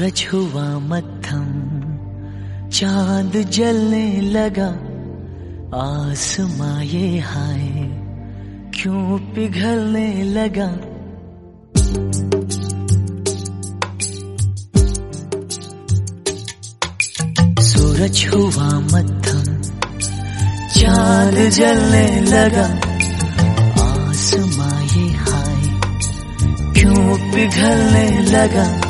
सूरज हुआ मत्थम चाँद जलने लगा, आसमां ये हाय, क्यों पिघलने लगा? सूरज हुआ मत्थम चाँद जलने लगा, आसमां ये हाय, क्यों पिघलने लगा?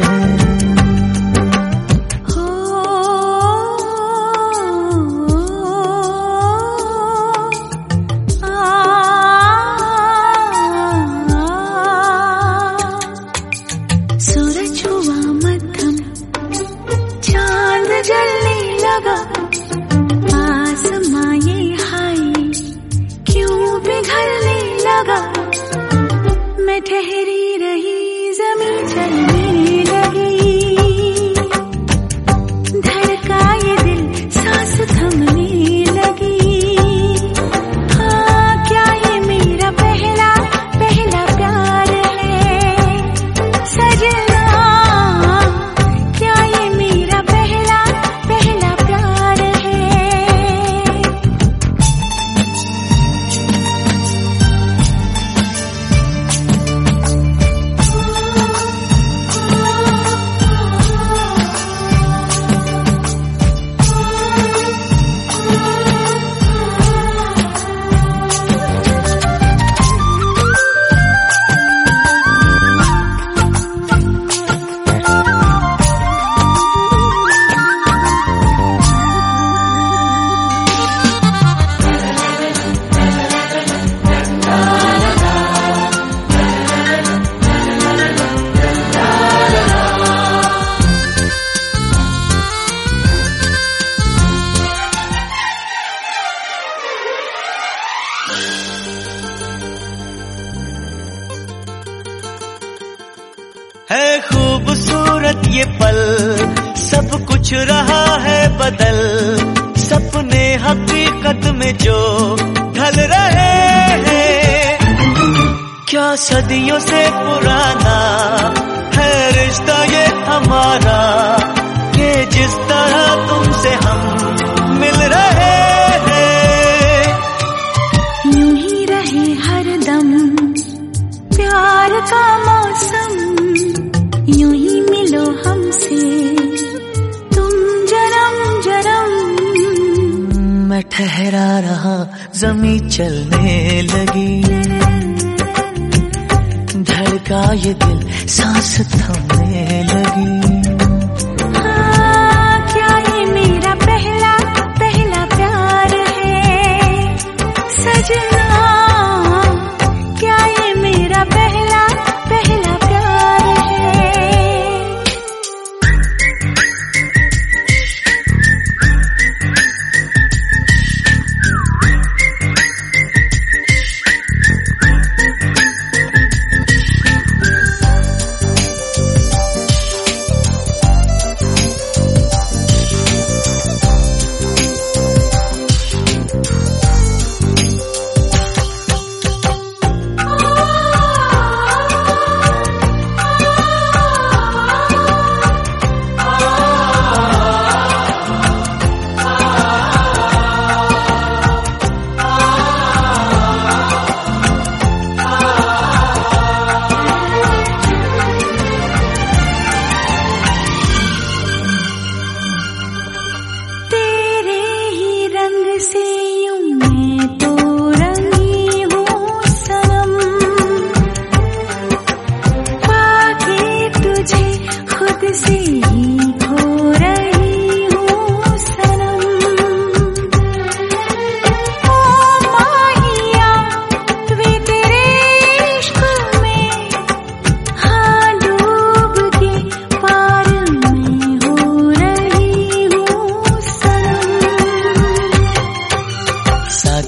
हाई क्यों लगा? मैं ठहरी है खूबसूरत ये पल, सब कुछ रहा है बदल। सपने हकीकत में जो ढल रहे हैं। क्या सदियों से पुराना है रिश्ता ये हमारा? ठहरा रहा जमी चलने लगी। धड़का ये दिल सांस थमने लगी।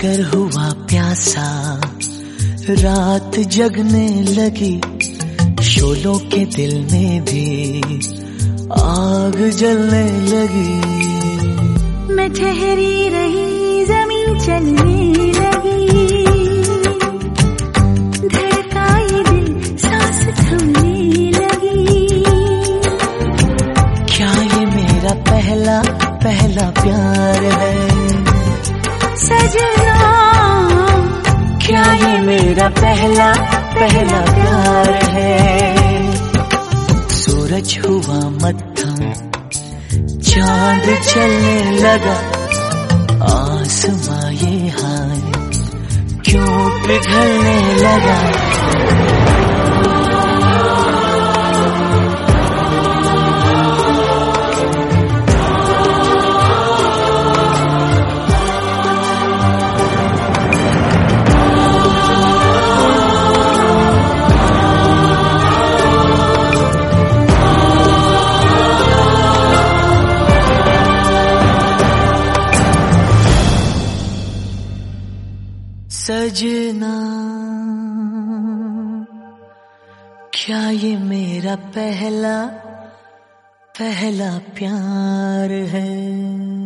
सफ़र हुआ प्यासा रात जगने लगी शोलों के दिल में भी आग जलने लगी। मैं ठहरी रही ज़मीन चलने लगी। धड़काई दिल सांस थमने लगी। क्या ये मेरा पहला पहला प्यार है? सजना। क्या ये मेरा पहला पहला प्यार है? सूरज हुआ मत्थम चाँद चलने लगा। आसमां ये हाय, क्यों पिघलने लगा? क्या ये मेरा पहला पहला प्यार है।